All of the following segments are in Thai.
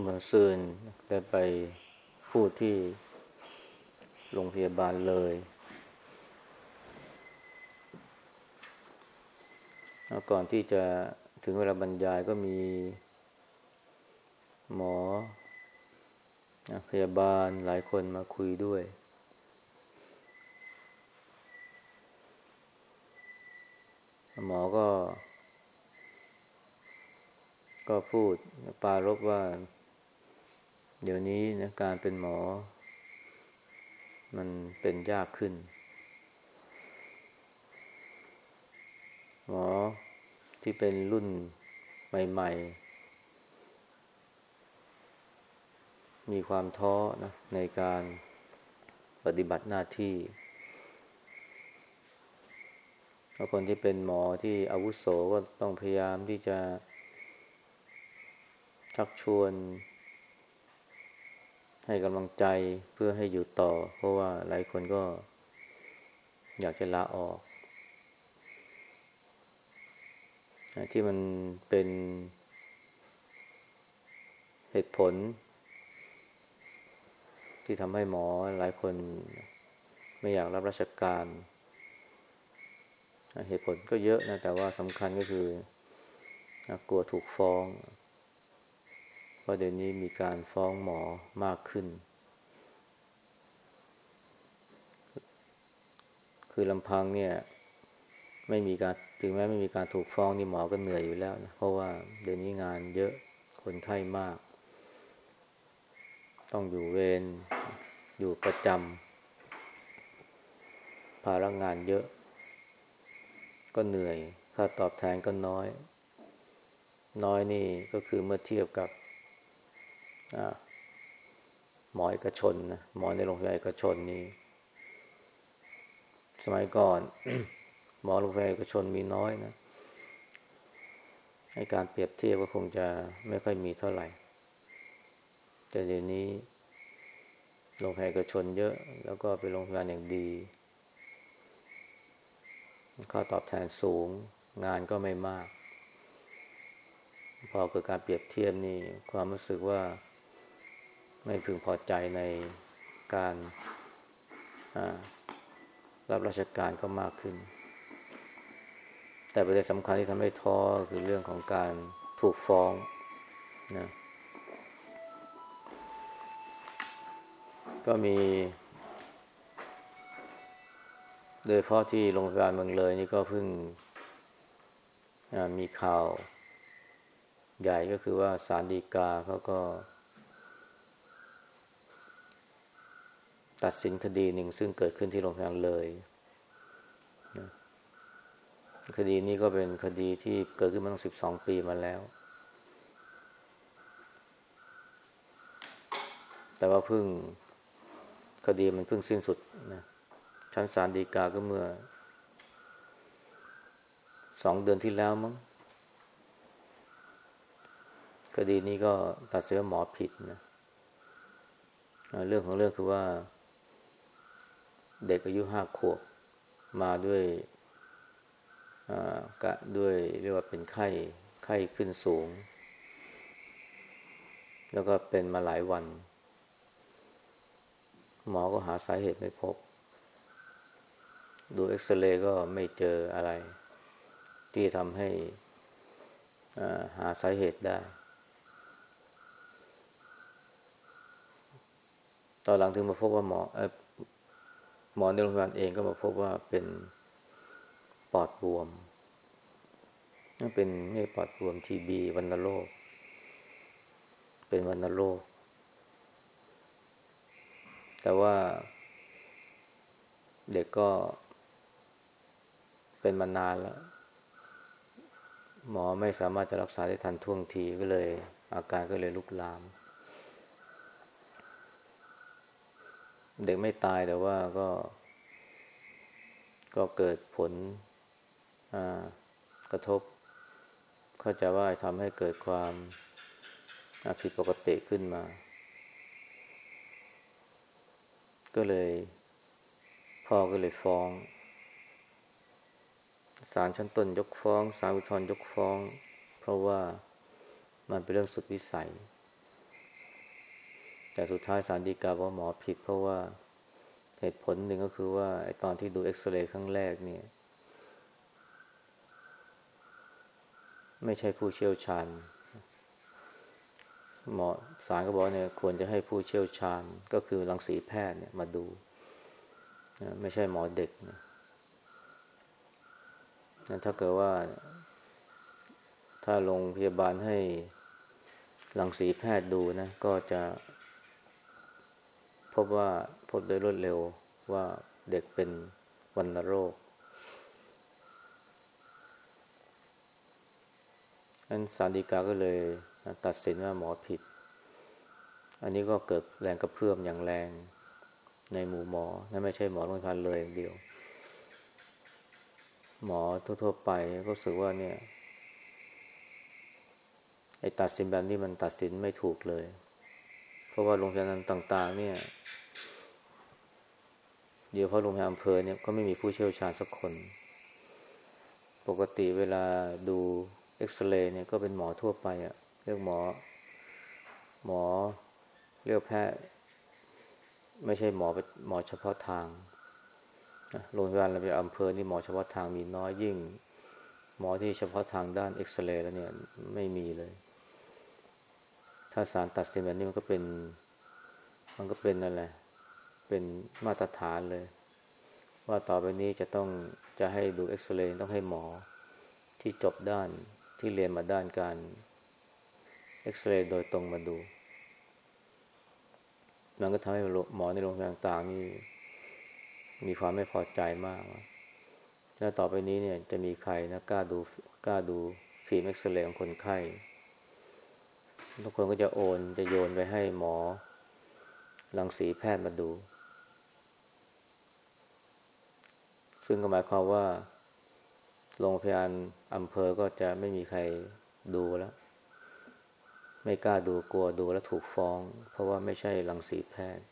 เมื่อซืนได้ไปพูดที่โรงพยาบาลเลยแล้วก่อนที่จะถึงเวลาบรรยายก็มีหมอ พยาบาลหลายคนมาคุยด้วย หมอก็ ก็พูดปารบว่า เดี๋ยวนี้นะการเป็นหมอ มันเป็นยากขึ้น หมอที่เป็นรุ่นใหม่ ๆ มีความท้อนะในการปฏิบัติหน้าที่แล้วคนที่เป็นหมอที่อาวุโสก็ต้องพยายามที่จะชักชวน ให้กำลังใจเพื่อให้อยู่ต่อ เพราะว่าหลายคนก็อยากจะลาออกที่มันเป็นเหตุผล ที่ทำให้หมอหลายคนไม่อยากรับราชการ เหตุผลก็เยอะนะ แต่ว่าสำคัญก็คือกลัวถูกฟ้อง ราะเดี๋ยวนี้มีการฟ้องหมอมากขึ้น คือลำพังเนี่ยไม่มีการถึงแม้ไม่มีการถูกฟ้องนี่หมอก็เหนื่อยอยู่แล้วนะเพราะว่าเดี๋ยวนี้งานเยอะคนไข้มาก ต้องอยู่เวรอยู่ประจำภาระงานเยอะ ก็เหนื่อยค่าตอบแทนก็น้อย น้อยนี่ก็คือเมื่อเทียบกับ หมอเอกชนนะหมอในโรงพยาบาลเอกชนนี่สมัยก่อน หมอโรงพยาบาลเอกชนมีน้อยนะให้การเปรียบเทียบก็คงจะไม่ค่อยมีเท่าไหร่ แต่เดี๋ยวนี้โรงพยาบาลเอกชนเยอะ แล้วก็เป็นโรงพยาบาลอย่างดีค่าตอบแทนสูง งานก็ไม่มาก พอเกิดการเปรียบเทียบนี่ความรู้สึกว่า ไม่พึงพอใจในการรับราชการก็มากขึ้น แต่ประเด็นสำคัญที่ทำให้ท้อคือเรื่องของการถูกฟ้องนะก็มี โดยเพราะที่โรงพยาบาลเมืองเลยนี่ก็เพิ่งมีข่าว ใหญ่ก็คือว่าสารดีกาเขาก็ ตัดสินคดีหนึ่งซึ่งเกิดขึ้นที่โรงพยาบาลเลยนะคดีนี้ก็เป็นคดีที่เกิดขึ้นมาตั้งสิบสองปีมาแล้ว แต่ว่าเพิ่งคดีมันเพิ่งสิ้นสุดนะชั้นศาลฎีกาก็เมื่อสองเดือนที่แล้วมั้งคดีนี้ก็ตัดสินว่าหมอผิดนะเรื่องของเรื่องคือว่า เด็กอายุห้าขวบมาด้วยกะด้วยเรียกว่าเป็นไข้ไข้ขึ้นสูง แล้วก็เป็นมาหลายวัน หมอก็หาสาเหตุไม่พบ ดูเอ็กซเรย์ก็ไม่เจออะไร ที่ทำให้หาสาเหตุได้ ตอนหลังถึงมาพบว่าหมอ หมอในโรงพยาบาลเองก็มาพบว่าเป็นปอดบวมนั่นเป็นไม่ปอดบวมทีบีวันโรค เป็นวันโรค แต่ว่า เด็กก็เป็นมานานแล้ว หมอไม่สามารถจะรักษาได้ทันท่วงทีก็เลย อาการก็เลยลุกลาม เด็กไม่ตายแต่ว่าก็ ก็เกิดผลกระทบ เข้าใจว่าทำให้เกิดความผิดปกติขึ้นมา ก็เลย พ่อก็เลยฟ้องศาลชั้นต้นยกฟ้องศาลอุทธรณ์ยกฟ้อง เพราะว่ามันเป็นเรื่องสุดวิสัย แต่สุดท้ายสารดีกาบอกหมอผิด เพราะว่าเหตุผลหนึ่งก็คือว่าไอตอนที่ดูเอ็กซเรย์ครั้งแรกเนี่ย ไม่ใช่ผู้เชี่ยวชาญหมอสารก็บอกเนี่ยควรจะให้ผู้เชี่ยวชาญ ก็คือรังสีแพทย์เนี่ยมาดูไม่ใช่หมอเด็กนะถ้าเกิดว่า ถ้าโรงพยาบาลให้รังสีแพทย์ดูนะ ก็จะ พบว่าพบโดยรวดเร็วว่าเด็กเป็นวัณโรคอันสารดีกาก็เลยตัดสินว่าหมอผิด อันนี้ก็เกิดแรงกระเพื่อมอย่างแรงในหมู่หมอนั่นไม่ใช่หมอโรงพยาบาลเลยอย่างเดียว หมอทั่วๆไปก็รู้สึกว่าเนี่ยไอ้ตัดสินแบบนี้มันตัดสินไม่ถูกเลย เพราะว่าโรงพยาบาลต่าง ๆ เนี่ย เดี๋ยวพราะโรงพยาบาลอำเภอเนี่ยก็ไม่มีผู้เชี่ยวชาญสักคน ปกติเวลาดูเอ็กซเรย์เนี่ยก็เป็นหมอทั่วไปอะเรียกหมอ หมอเรียกแพทย์ไม่ใช่หมอหมอเฉพาะทางโรงพยาบาลระเบียบอำเภอนี่หมอเฉพาะทางมีน้อยยิ่ง หมอที่เฉพาะทางด้านเอ็กซเรย์แล้วเนี่ยไม่มีเลย ถ้าสารตัดสินแบบนี้มันก็เป็น มันก็เป็นนั่นแหละเป็นมาตรฐานเลย ว่าต่อไปนี้จะต้องจะให้ดูเอ็กซเรย์ต้องให้หมอที่จบด้านที่เรียนมาด้านการเอ็กซเรย์โดยตรงมาดู มันก็ทำให้หมอในโรงพยาบาลต่างๆนี่มีความไม่พอใจมากแล้วต่อไปนี้เนี่ยจะมีใครนะกล้าดูกล้าดูฟิล์มเอ็กซเรย์ของคนไข้ ทุกคนก็จะโอนจะโยนไปให้หมอรังสีแพทย์มาดู ซึ่งก็หมายความว่าโรงพยาบาลอำเภอก็จะไม่มีใครดูแล้ว ไม่กล้าดูกลัวดูแล้วถูกฟ้อง เพราะว่าไม่ใช่รังสีแพทย์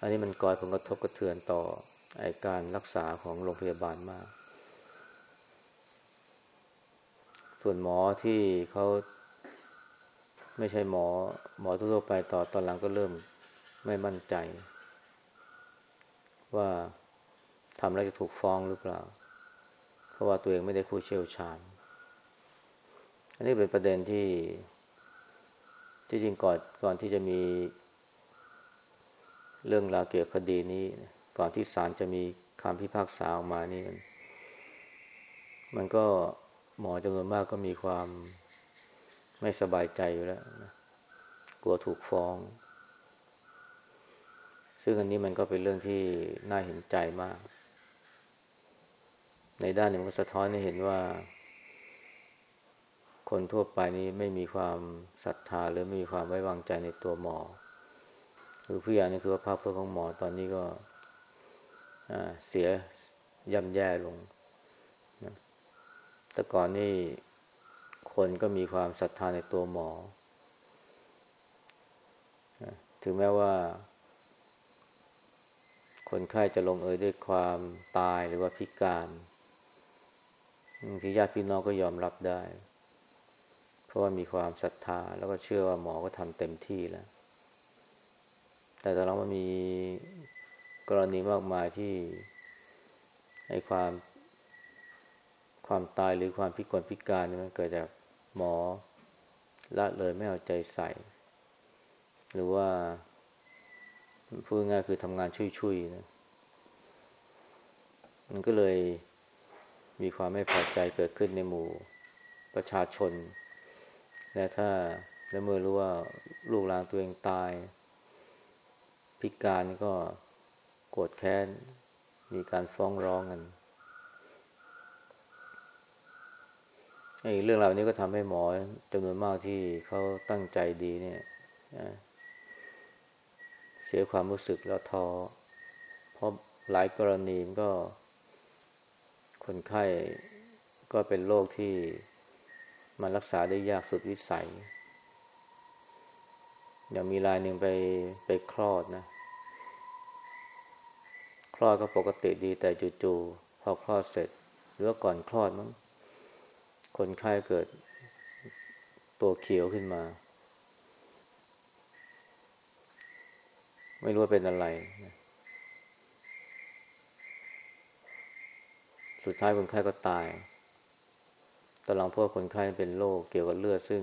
อันนี้มันก่อผลกระทบกระเทือนต่อไอการรักษาของโรงพยาบาลมาก ส่วนหมอที่เขาไม่ใช่หมอ หมอทั่วไปต่อตอนหลังก็เริ่มไม่มั่นใจ ว่าทำแล้วจะถูกฟ้องหรือเปล่า เพราะว่าตัวเองไม่ได้ผู้เชี่ยวชาญ อันนี้เป็นประเด็นที่ที่จริงก่อนก่อนที่จะมี เรื่องราวเกี่ยวกับคดีนี้ ก่อนที่ศาลจะมีคำพิพากษาออกมานี่มันมันก็ หมอจำนวนมากก็มีความไม่สบายใจอยู่แล้วนะกลัวถูกฟ้อง ซึ่งอันนี้มันก็เป็นเรื่องที่น่าเห็นใจมาก ในด้านหนึ่งมันก็สะท้อนให้เห็นว่า คนทั่วไปนี้ไม่มีความศรัทธาหรือไม่มีความไว้วางใจในตัวหมอคือผู้ใหญ่นี่คือว่าภาพพจน์ของหมอตอนนี้ก็เสียย่ำแย่ลง แต่ก่อนนี่คนก็มีความศรัทธาในตัวหมอ ถึงแม้ว่า คนไข้จะลงเอยด้วยความตายหรือว่าพิการที่ญาติพี่น้องก็ยอมรับได้ เพราะว่ามีความศรัทธา แล้วก็เชื่อว่าหมอก็ทำเต็มที่แล้ว แต่ตอนหลังมันมีกรณีมากมายที่ให้ความ ความตายหรือความพิกลพิการนี่มันเกิดจากหมอละเลยไม่เอาใจใส่ หรือว่าพูดง่ายคือทำงานชุยๆนะมันก็เลยมีความไม่พอใจเกิดขึ้นในหมู่ประชาชน และถ้าและเมื่อรู้ว่าลูกหลานตัวเองตาย พิการก็โกรธแค้น มีการฟ้องร้องกันไอ้ เรื่องราวนี้ก็ทำให้หมอจำนวนมากที่เขาตั้งใจดีเนี่ยเสียความรู้สึกแล้วท้อเพราะหลายกรณีก็ คนไข้ก็เป็นโรคที่มันรักษาได้ยากสุดวิสัย อย่างมีรายหนึ่งไปไปคลอดนะ คลอดก็ปกติดีแต่จู่ๆพอคลอดเสร็จ หรือก่อนคลอดมั้ง คนไข้เกิดตัวเขียวขึ้นมา ไม่รู้ว่าเป็นอะไร สุดท้ายคนไข้ก็ตายตอนหลังพวกคนไข้เป็นโรคเกี่ยวกับเลือดซึ่ง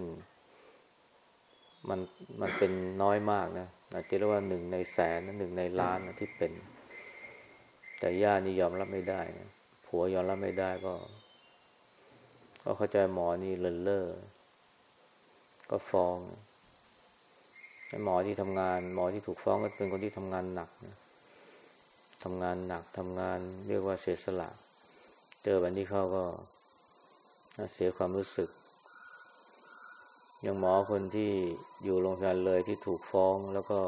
มันมันเป็นน้อยมากนะอาจจะเรียกว่าหนึ่งในแสนหนึ่งในล้านนะที่เป็น แต่ญาตินี่ยอมรับไม่ได้นะผัวยอมรับไม่ได้ก็ ก็เข้าใจหมอนี่เลินเล่อก็ฟ้องหมอที่ทำงาน หมอที่ถูกฟ้องก็เป็นคนที่ทำงานหนักนะทำงานหนักทำงานเรียกว่าเสียสละ เจอแบบนี้เขาก็เสียความรู้สึก อย่างหมอคนที่อยู่โรงพยาบาลเลยที่ถูกฟ้องแล้วก็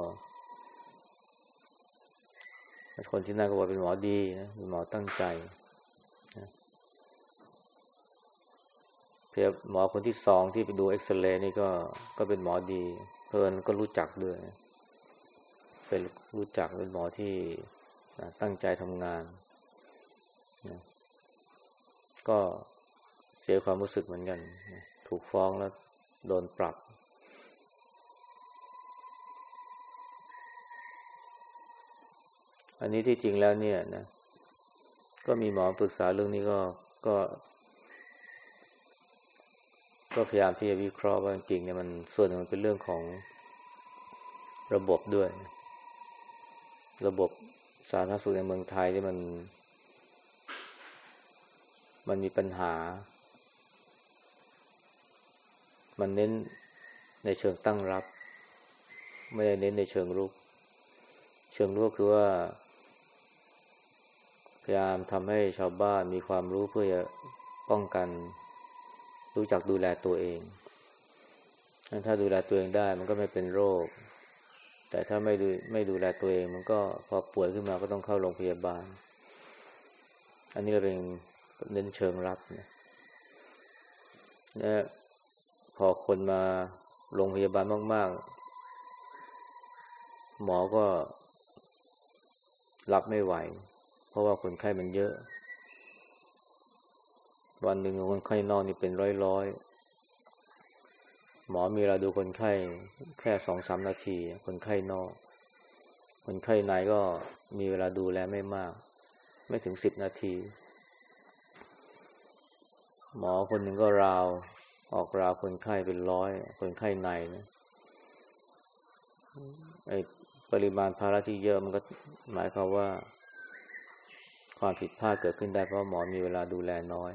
คนที่นั่นก็บอกเป็นหมอดีนะเป็นหมอตั้งใจ พียบหมอคนที่สองที่ไปดูเอ็กซเรย์นี่ก็ก็เป็นหมอดี เพื่อนก็รู้จักด้วยเป็นรู้จักเป็นหมอที่ตั้งใจทำงานนะก็เสียความรู้สึกเหมือนกัน ถูกฟ้องแล้วโดนปรับ อันนี้ที่จริงแล้วเนี่ยนะ ก็มีหมอปรึกษาเรื่องนี้ก็ก็ ก็พยายามที่จะวิเคราะห์ว่าจริงเนี่ยมันส่วนหนึ่งมันเป็นเรื่องของระบบด้วย ระบบสาธารณสุขในเมืองไทยที่มัน มันมีปัญหา มันเน้นในเชิงตั้งรับ ไม่ได้เน้นในเชิงรุก เชิงรุกคือว่า พยายามทำให้ชาวบ้านมีความรู้เพื่อจะป้องกัน รู้จักดูแลตัวเอง ถ้าดูแลตัวเองได้มันก็ไม่เป็นโรค แต่ถ้าไม่ดูไม่ดูแลตัวเอง มันก็พอป่วยขึ้นมาก็ต้องเข้าโรงพยาบาล อันนี้ก็เป็นเน้นเชิงรับนะนะพอคนมาโรงพยาบาลมาก ๆ หมอก็รับไม่ไหว เพราะว่าคนไข้มันเยอะ วันหนึ่งคนไข้นอนนี่เป็นร้อยๆหมอมีเวลาดูคนไข้แค่สองสามนาที คนไข้นอก คนไข้ในก็มีเวลาดูแลไม่มาก ไม่ถึงสิบนาที หมอคนหนึ่งก็ราว ออกราวคนไข้เป็นร้อย คนไข้ในนะไอปริมาณภาระที่เยอะมันก็หมายความว่า ความผิดพลาดเกิดขึ้นได้เพราะหมอมีเวลาดูแลน้อย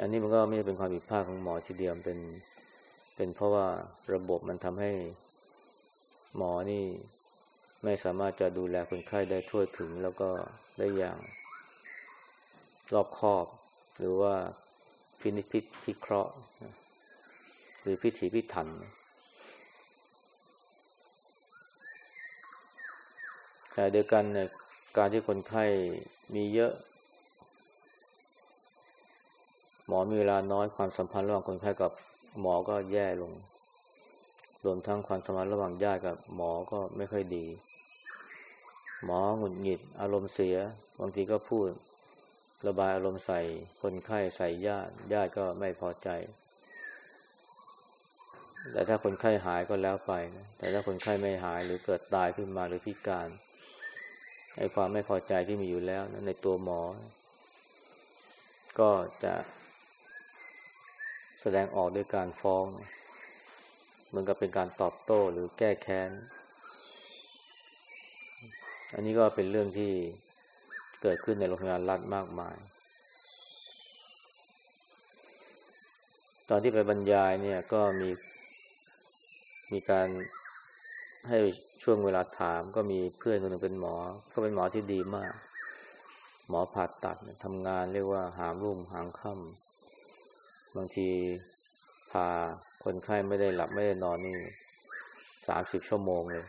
อันนี้มันก็ไม่ใช่เป็นความผิดพลาดของหมอทีเดียวเป็นเป็นเพราะว่าระบบมันทำให้หมอนี่ไม่สามารถจะดูแลคนไข้ได้ทั่วถึงแล้วก็ได้อย่างรอบคอบ หรือว่าพินิจพิเคราะห์ หรือพิถีพิถัน แต่เดียวกันเนี่ยการที่คนไข้มีเยอะ หมอมีเวลาน้อยความสัมพันธ์ระหว่างคนไข้กับหมอก็แย่ลง รวมทั้งความสัมพันธ์ระหว่างญาติกับหมอก็ไม่ค่อยดี หมอหงุดหงิด อารมณ์เสีย บางทีก็พูด ระบายอารมณ์ใส่ คนไข้ใส่ญาติ ญาติก็ไม่พอใจ แต่ถ้าคนไข้หายก็แล้วไปนะแต่ถ้าคนไข้ไม่หายหรือเกิดตายขึ้นมาหรือพิการไอ้ความไม่พอใจที่มีอยู่แล้วนะในตัวหมอ ก็จะ แสดงออกด้วยการฟ้องเหมือนกับเป็นการตอบโต้หรือแก้แค้น อันนี้ก็เป็นเรื่องที่เกิดขึ้นในโรงพยาบาลรัฐมากมาย ตอนที่ไปบรรยายเนี่ยก็มีมีการให้ช่วงเวลาถามก็มีเพื่อนคนหนึ่งเป็นหมอ ก็เป็นหมอที่ดีมาก หมอผ่าตัดทำงานเรียกว่าหามรุ่มหางค่ำ บางทีพาคนไข้ไม่ได้หลับไม่ได้นอนนี่สามสิบชั่วโมงเลย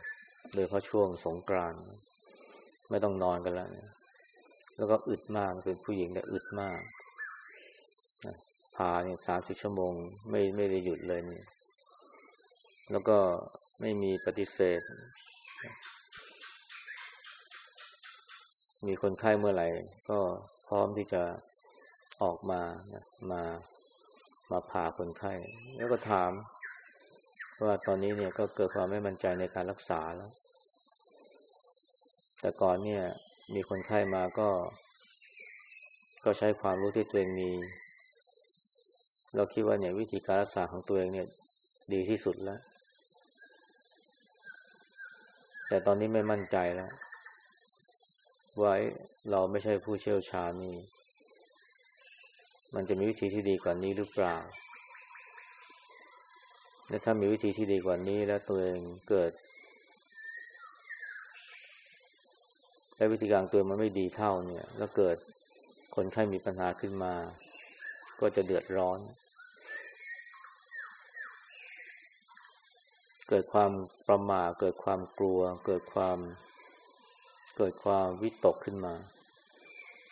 โดยเพราะช่วงสงกรานต์ไม่ต้องนอนกันแล้วแล้วก็อึดมากเป็นผู้หญิงแต่อึดมากพาเนี่ยสามสิบชั่วโมง ไม่ไม่ได้หยุดเลยนี่ยแล้วก็ไม่มีปฏิเสธ มีคนไข้เมื่อไหร่ ก็พร้อมที่จะออกมานะมา มาพาคนไข้ แล้วก็ถาม ว่าตอนนี้เนี่ยก็เกิดความไม่มั่นใจในการรักษาแล้ว แต่ก่อนเนี่ย มีคนไข้มาก็ ก็ใช้ความรู้ที่ตัวเองมี เราคิดว่าเนี่ยวิธีการรักษาของตัวเองเนี่ย ดีที่สุดแล้ว แต่ตอนนี้ไม่มั่นใจแล้วว่าเราไม่ใช่ผู้เชี่ยวชาญนี่ มันจะมีวิธีที่ดีกว่านี้หรือเปล่า และถ้ามีวิธีที่ดีกว่านี้แล้วตัวเองเกิด และวิธีการตัวมันไม่ดีเท่าเนี่ย แล้วเกิดคนไข้มีปัญหาขึ้นมา ก็จะเดือดร้อน เกิดความประมาเกิดความกลัว เกิดความ เกิดความวิตกขึ้นมา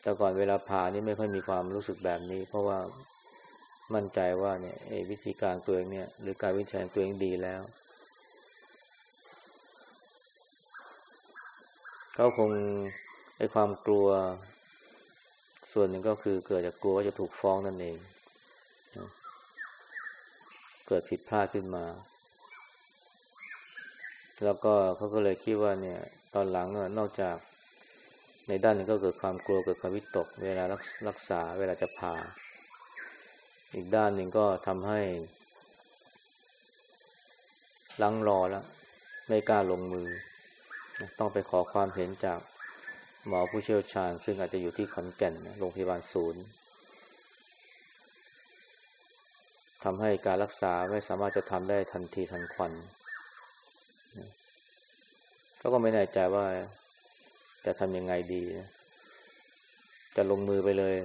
แต่ก่อนเวลาผ่านี่ไม่ค่อยมีความรู้สึกแบบนี้ เพราะว่ามั่นใจว่าเนี่ยวิธีการตัวเองเนี่ย หรือการวิจัยตัวเองดีแล้วเขาคงไอ้ความกลัว ส่วนหนึ่งก็คือเกิดจากกลัวว่าจะถูกฟ้องนั่นเอง เกิดผิดพลาดขึ้นมา แล้วก็เขาก็เลยคิดว่าเนี่ย ตอนหลังนอกจาก ในด้านนึงก็เกิดความกลัวเกิดความวิตก เวลารักษาเวลาจะผ่า อีกด้านหนึ่งก็ทำให้ลังรอแล้วไม่กล้าลงมือ ต้องไปขอความเห็นจากหมอผู้เชี่ยวชาญ ซึ่งอาจจะอยู่ที่ขอนแก่นโรงพยาบาลศูนย์ทำให้การรักษาไม่สามารถจะทำได้ทันทีทันควันเขาก็ไม่แน่ใจว่า จะทำยังไงดีจะลงมือไปเลย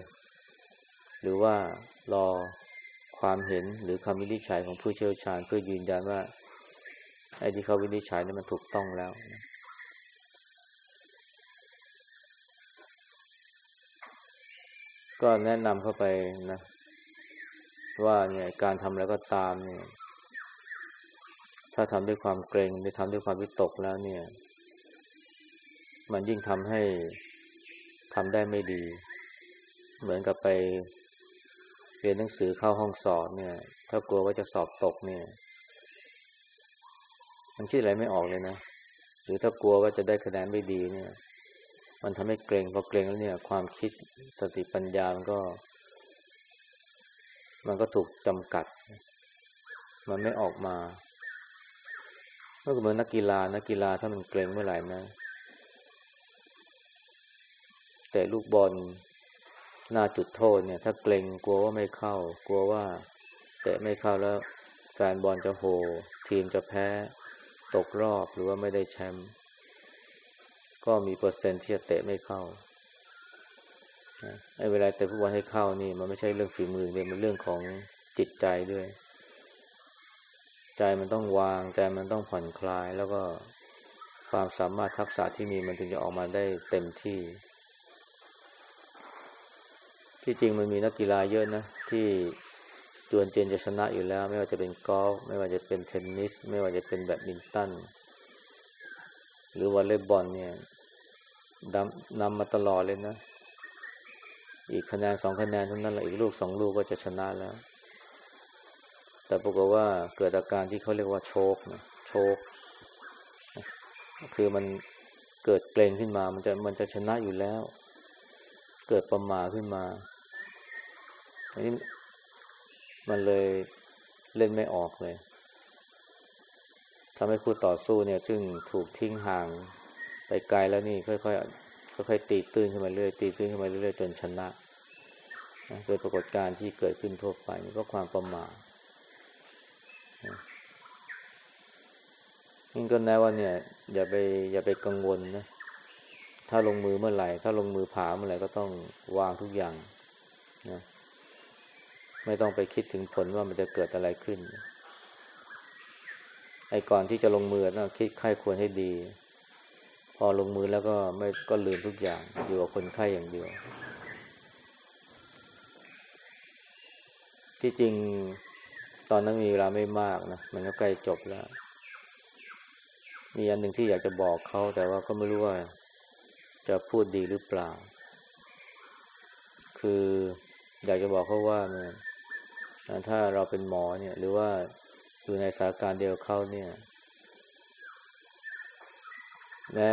หรือว่ารอความเห็นหรือคำวินิจฉัยของผู้เชี่ยวชาญ เพื่อยืนยันว่าไอ้ที่เขาวินิจฉัยนี่มันถูกต้องแล้วก็แนะนำเข้าไปนะ ว่าเนี่ยการทำอะไรก็ตามเนี่ย ถ้าทำด้วยความเกรงหรือทำด้วยความวิตกแล้วเนี่ย มันยิ่งทำให้ทำได้ไม่ดี เหมือนกับไปเรียนหนังสือเข้าห้องสอบเนี่ย ถ้ากลัวว่าจะสอบตกเนี่ย มันคิดอะไรไม่ออกเลยนะ หรือถ้ากลัวว่าจะได้คะแนนไม่ดีเนี่ย มันทำให้เกรงพอเกรงแล้วเนี่ย ความคิดสติปัญญามันก็ มันก็ถูกจำกัด มันไม่ออกมาก็เหมือนนักกีฬานักกีฬาถ้ามันเกรงเมื่อไหร่นะ แต่ลูกบอลหน้าจุดโทษเนี่ย ถ้าเกรงกลัวว่าไม่เข้า กลัวว่าเตะไม่เข้าแล้วแฟนบอลจะโห ทีมจะแพ้ ตกรอบหรือว่าไม่ได้แชมป์ก็มีเปอร์เซ็นต์ที่จะเตะไม่เข้าไอ้เวลาเตะฟุตบอลให้เข้านี่ มันไม่ใช่เรื่องฝีมือเลยมันเรื่องของจิตใจด้วย ใจมันต้องวางใจมันต้องผ่อนคลายแล้วก็ความสามารถทักษะที่มีมันถึงจะออกมาได้เต็มที่ ที่จริงมันมีนักกีฬาเยอะนะ ที่จวนเจนจะชนะอยู่แล้ว ไม่ว่าจะเป็นกอล์ฟไม่ว่าจะเป็นเทนนิส ไม่ว่าจะเป็นแบดมินตันหรือวอลเลย์บอลเนี่ยนำมาตลอดเลยนะ อีกคะแนนสองคะแนนเท่านั้นแหละอีกลูกสองลูกก็จะชนะแล้ว แต่ปรากฏว่าเกิดอาการที่เขาเรียกว่าโชกนะโชกคือมันเกิดเกรงขึ้นมามันจะมันจะชนะอยู่แล้ว เกิดประมาขึ้นมาอันนี้มันเลยเล่นไม่ออกเลยทำให้คู่ต่อสู้เนี่ย ซึ่งถูกทิ้งห่างไปไกลแล้วนี่ค่อยๆค่อยๆตีตื้นขึ้นมาเรื่อยตีตื้นขึ้นมาเรื่อยจนชนะนะโดยปรากฏการณ์ที่เกิดขึ้นทั่วไปนี่ก็ความประมาทนี่ก็แน่ว่าเนี่ย อย่าไปอย่าไปกังวลนะ ถ้าลงมือเมื่อไหร่ ถ้าลงมือผ่าเมื่อไหร่ก็ต้องวางทุกอย่างนะไม่ต้องไปคิดถึงผลว่ามันจะเกิดอะไรขึ้น ไอ้ก่อนที่จะลงมือต้องคิดไข้ควรให้ดี พอลงมือแล้วก็ไม่ก็ลืมทุกอย่างอยู่กับคนไข้อย่างเดียว ที่จริงตอนนั้นมีเวลาไม่มากนะมันก็ใกล้จบแล้ว มีอันหนึ่งที่อยากจะบอกเขาแต่ว่าก็ไม่รู้ว่า จะพูดดีหรือเปล่า คืออยากจะบอกเขาว่าเนี่ยถ้าเราเป็นหมอเนี่ย หรือว่าอยู่ในสถานการณ์เดียวเขาเนี่ยแม้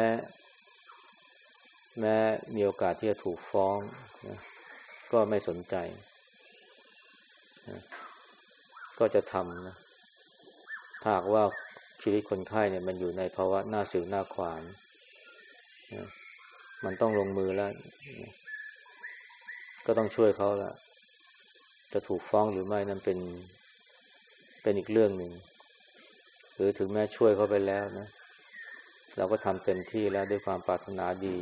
แม้มีโอกาสที่จะถูกฟ้องนะก็ไม่สนใจนะก็จะทำนะถ้าว่าชีวิตคนไข้เนี่ยมันอยู่ในภาวะหน้าสิวหน้าขวานนะ มันต้องลงมือแล้ว ก็ต้องช่วยเขาละจะถูกฟ้องหรือไม่นั่นเป็น เป็นอีกเรื่องหนึ่ง หรือถึงแม้ช่วยเขาไปแล้วนะ เราก็ทำเต็มที่แล้วด้วยความปรารถนาดี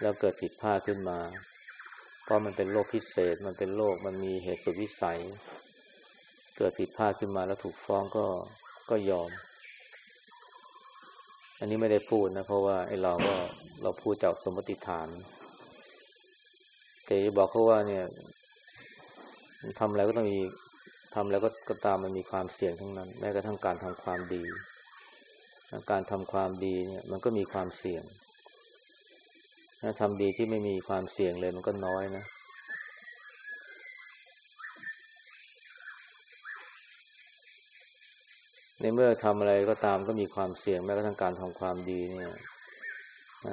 แล้วเกิดผิดพลาดขึ้นมาเพราะมันเป็นโรคพิเศษ มันเป็นโรคมันมีเหตุสุดวิสัย เกิดผิดพลาดขึ้นมาแล้วถูกฟ้องก็ก็ยอม อันนี้ไม่ได้พูดนะ เพราะว่าไอ้เราก็เราพูดจากสมมติฐาน แต่บอกเขาว่าเนี่ยทำอะไรก็ต้องมีทำแล้วก็ก็ตามมันมีความเสี่ยงทั้งนั้น แม้กระทั่งการทำความดี การทำความดีเนี่ย มันก็มีความเสี่ยงถ้าทำดีที่ไม่มีความเสี่ยงเลยมันก็น้อยนะ ในเมื่อทำอะไรก็ตามก็มีความเสี่ยงแม้กระทั่งการทำความดีเนี่ย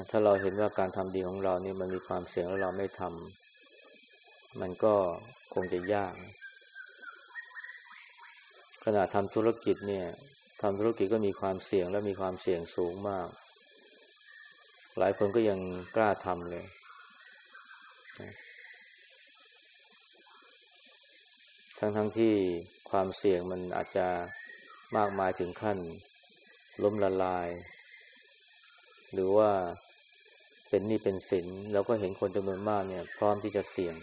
ถ้าเราเห็นว่าการทำดีของเรานี่มันมีความเสี่ยงแล้วเราไม่ทำมันก็คงจะยาก ขณะทำธุรกิจเนี่ยทำธุรกิจก็มีความเสี่ยงและมีความเสี่ยงสูงมาก หลายคนก็ยังกล้าทำเลยทั้งทั้งที่ความเสี่ยงมันอาจจะ มากมายถึงขั้น ล้มละลาย หรือว่าเป็นหนี่เป็นสินแล้วก็เห็นคนจำนวนมากเนี่ย พร้อมที่จะเสี่ยง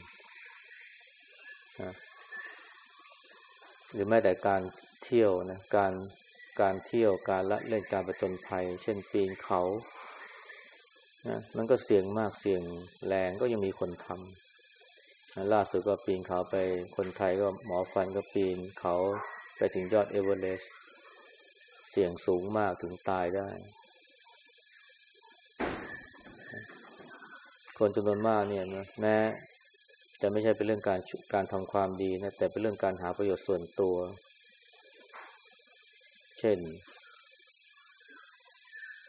นะหรือแม้แต่การเที่ยวนะการการเที่ยวการละเล่นการประจนภัย เช่นปีนเขานะมันก็เสี่ยงมากเสี่ยงแรงก็ยังมีคนทำนะล่าสุดก็ปีนเขาไปคนไทยก็หมอฟันก็ปีนเขาไปถึงยอดเอเวอเรสต์ เสี่ยงสูงมากถึงตายได้ คนจำนวนมากเนี่ยนะแม้จะไม่ใช่เป็นเรื่องการการทำความดีนะแต่เป็นเรื่องการหาประโยชน์ส่วนตัว เช่น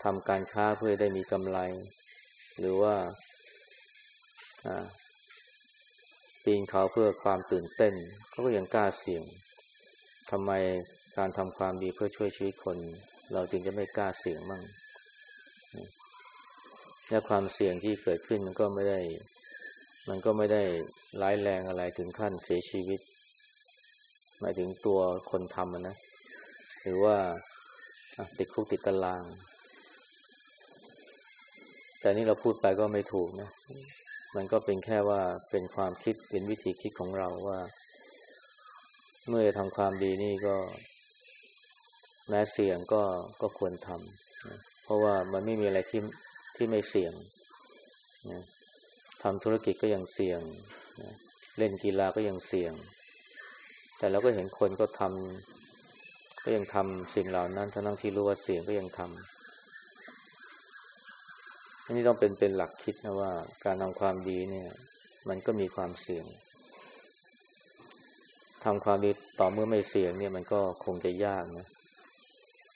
ทำการค้าเพื่อได้มีกำไร หรือว่าปีนเขาเพื่อความตื่นเต้นเขาก็ยังกล้าเสี่ยงทำไม การทำความดีเพื่อช่วยชีวิตคน เราจึงจะไม่กล้าเสี่ยงมั่งและความเสี่ยงที่เกิดขึ้นมันก็ไม่ได้ มันก็ไม่ได้ร้ายแรงอะไรถึงขั้นเสียชีวิต หมายถึงตัวคนทำนะหรือว่าติดคุกติดตาราง แต่นี่เราพูดไปก็ไม่ถูกนะ มันก็เป็นแค่ว่าเป็นความคิดเป็นวิธีคิดของเราว่า เมื่อทำความดีนี่ก็ แม้เสี่ยงก็ก็ควรทำเพราะว่ามันไม่มีอะไรที่ที่ไม่เสี่ยงนะทำธุรกิจก็ยังเสี่ยงเล่นกีฬาก็ยังเสี่ยง แต่เราก็เห็นคนก็ทำก็ยังทำสิ่งเหล่านั้นทั้งที่รู้ว่าเสี่ยงก็ยังทำอันนี้ต้องเป็นเป็นหลักคิดนะว่าการทำความดีเนี่ย มันก็มีความเสี่ยงทำความดีต่อเมื่อไม่เสี่ยงเนี่ยมันก็คงจะยากนะ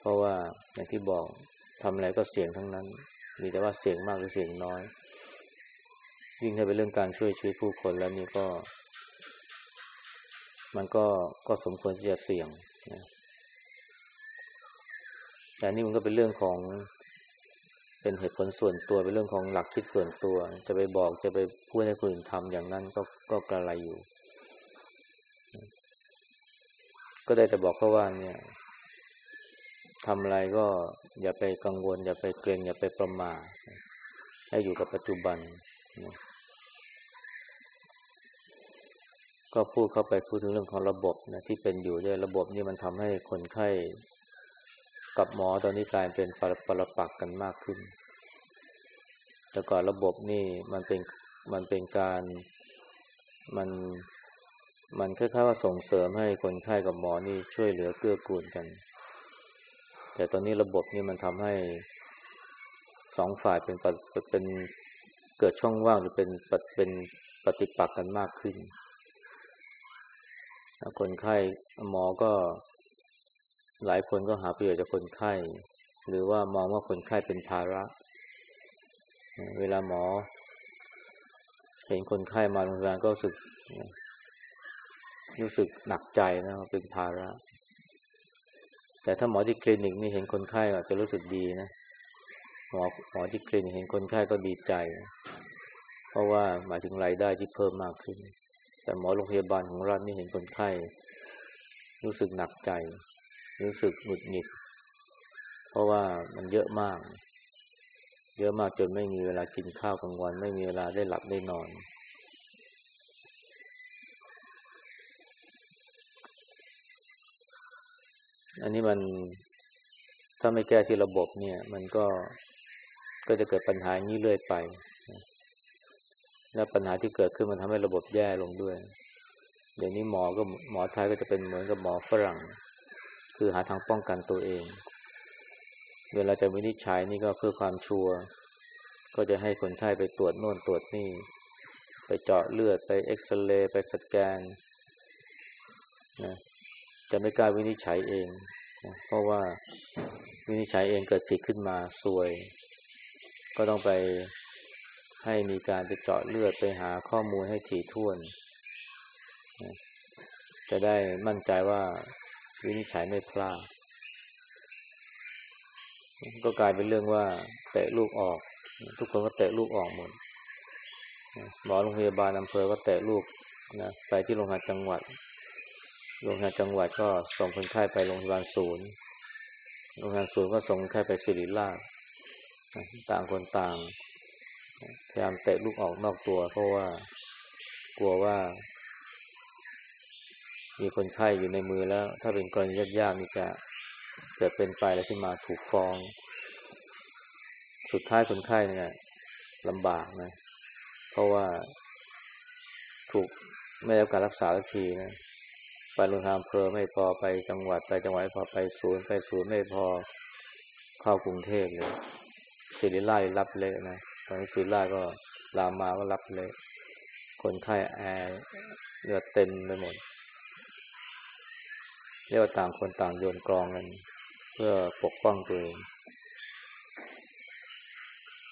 ราะว่าอย่างที่บอกทำอะไรก็เสี่ยงทั้งนั้น มีแต่ว่าเสี่ยงมากหรือเสี่ยงน้อย ยิ่งถ้าเป็นเรื่องการช่วยชีวิตผู้คนแล้วนี่ก็ มันก็ก็สมควรที่จะเสี่ยงนะแต่นี่มันก็เป็นเรื่องของเป็นเหตุผลส่วนตัวเป็นเรื่องของหลักคิดส่วนตัว จะไปบอกจะไปพูดให้คนอื่นทำอย่างนั้นก็ก็กระไรอยู่ ก็ได้แต่บอกเขาว่าเนี่ย ทำอะไรก็อย่าไปกังวล อย่าไปเกรงอย่าไปประมาทให้อยู่กับปัจจุบันนะก็พูดเข้าไปพูดถึงเรื่องของระบบนะที่เป็นอยู่ด้วยระบบนี่มันทำให้คนไข้กับหมอตอนนี้กลายเป็นปรปรปักกันมากขึ้น แต่ก่อนระบบนี่มันเป็นมันเป็นการมันมันคล้ายๆว่าส่งเสริมให้คนไข้กับหมอนี่ช่วยเหลือเกื้อกูลกัน แต่ตอนนี้ระบบนี่มันทำให้สองฝ่ายเป็นเป็นเกิดช่องว่างหรือเป็นเป็นปฏิปักษ์กันมากขึ้น คนไข้หมอก็หลายคนก็หาประโยชน์จากคนไข้ หรือว่ามองว่าคนไข้เป็นภาระ เวลาหมอเห็นคนไข้มาโรงพยาบาลก็รู้สึก รู้สึกหนักใจนะเป็นภาระ แต่ถ้าหมอที่คลินิกนี่เห็นคนไข้อาจจะรู้สึกดีนะหมอหมอที่คลินิกเห็นคนไข้ก็ดีใจ เพราะว่าหมายถึงรายได้ที่เพิ่มมากขึ้น แต่หมอโรงพยาบาลของรัฐนี่เห็นคนไข้ รู้สึกหนักใจ รู้สึกหงุดหงิด เพราะว่ามันเยอะมาก เยอะมากจนไม่มีเวลากินข้าวกลางวัน ไม่มีเวลาได้หลับได้นอน อันนี้มันถ้าไม่แก้ที่ระบบเนี่ย มันก็ก็จะเกิดปัญหานี้เรื่อยไป และปัญหาที่เกิดขึ้นมันทำให้ระบบแย่ลงด้วย เดี๋ยวนี้หมอก็หมอไทยก็จะเป็นเหมือนกับหมอฝรั่ง คือหาทางป้องกันตัวเอง เวลาจะวินิจฉัยนี่ก็เพื่อความชัวร์ก็จะให้คนไข้ไปตรวจโน่นตรวจนี่ ไปเจาะเลือดไปเอ็กซเรย์ไปสแกนนะจะไม่กล้าวินิจฉัยเอง เพราะว่าวินิจฉัยเองเกิดผิดขึ้นมาซวย ก็ต้องไปให้มีการไปเจาะเลือดไปหาข้อมูลให้ถี่ถ้วน จะได้มั่นใจว่าวินิจฉัยไม่พลาดก็กลายเป็นเรื่องว่าเตะลูกออก ทุกคนก็เตะลูกออกหมดหมอโรงพยาบาลอำเภอก็เตะลูกนะไปที่โรงพยาบาลจังหวัด โรงพยาบาลจังหวัดก็ส่งคนไข้ไปโรงพยาบาลศูนย์ โรงพยาบาลศูนย์ก็ส่งคนไข้ไปศิริราชต่างคนต่างพยายามเตะลูกออกนอกตัว เพราะว่ากลัวว่า มีคนไข้อยู่ในมือแล้ว ถ้าเป็นกรณียากๆนี่จะเกิดเป็นไปแล้วที่มาถูกฟ้อง สุดท้ายคนไข้เนี่ยลำบากนะ เพราะว่าถูกไม่ได้รับการรักษาสักทีนะ ไปโรงพยาบาลเภอไม่พอไปจังหวัดไปจังหวัดพอไปศูนย์ไปศูนย์ไม่พอเข้ากรุงเทพเลยศิริราชรับเละนะตอนนี้ศิริราชก็ลามมาก็รับเละคนไข้แอร์เลือดเต็มไปหมดเรียกว่าต่างคนต่างโยนกรองกัน เพื่อปกป้องตัวเอง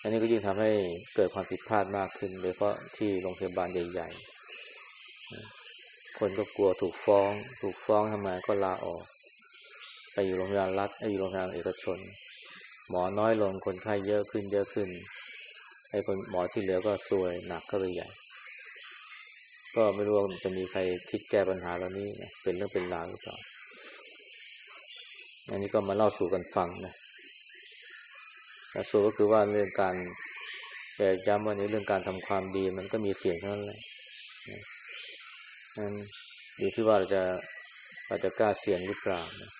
อันนี้ก็ยิ่งทำให้เกิดความผิดพลาดมากขึ้นโดยเฉพาะที่โรงพยาบาลใหญ่ ๆ คนก็กลัวถูกฟ้อง ถูกฟ้องทำไมก็ลาออก ไปอยู่โรงพยาบาลรัฐไปอยู่โรงพยาบาลเอกชน หมอน้อยลงคนไข้เยอะขึ้นเยอะขึ้นไอ้คนหมอที่เหลือก็ซวยหนักก็ไปใหญ่ ก็ไม่รู้ว่าจะมีใครคิดแก้ปัญหาเหล่านี้นะเป็นเรื่องเป็นราวหรือเปล่าอันนี้ก็มาเล่าสู่กันฟังนะส่วนก็คือว่าเรื่องการแต่ย้ำว่าในเรื่องการทำความดีมันก็มีเสียงเท่านั้นแหละ นั้นอยู่ที่ว่าเราจะเราจะกล้าเสี่ยงหรือเปล่านะ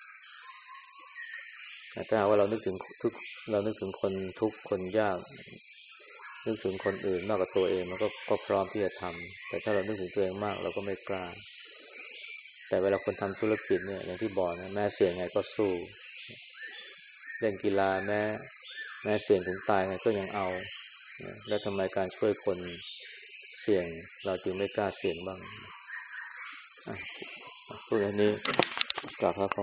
ถ้าหากว่าเรานึกถึงทุกเรานึกถึงคนทุกคนยาก นึกถึงคนอื่นมากกว่าตัวเองมันก็ก็พร้อมที่จะทำแต่ถ้าเรานึกถึงตัวเองมาก เราก็ไม่กล้า แต่เวลาคนทำธุรกิจเนี่ยอย่างที่บอกนะแม้เสี่ยงไงก็สู้ เล่นกีฬาแม้แม้เสี่ยงถึงตายไงก็ยังเอา แล้วทำไมการช่วยคนเสี่ยง เราจึงไม่กล้าเสี่ยงบ้าง พูดอันนี้กลับพระพร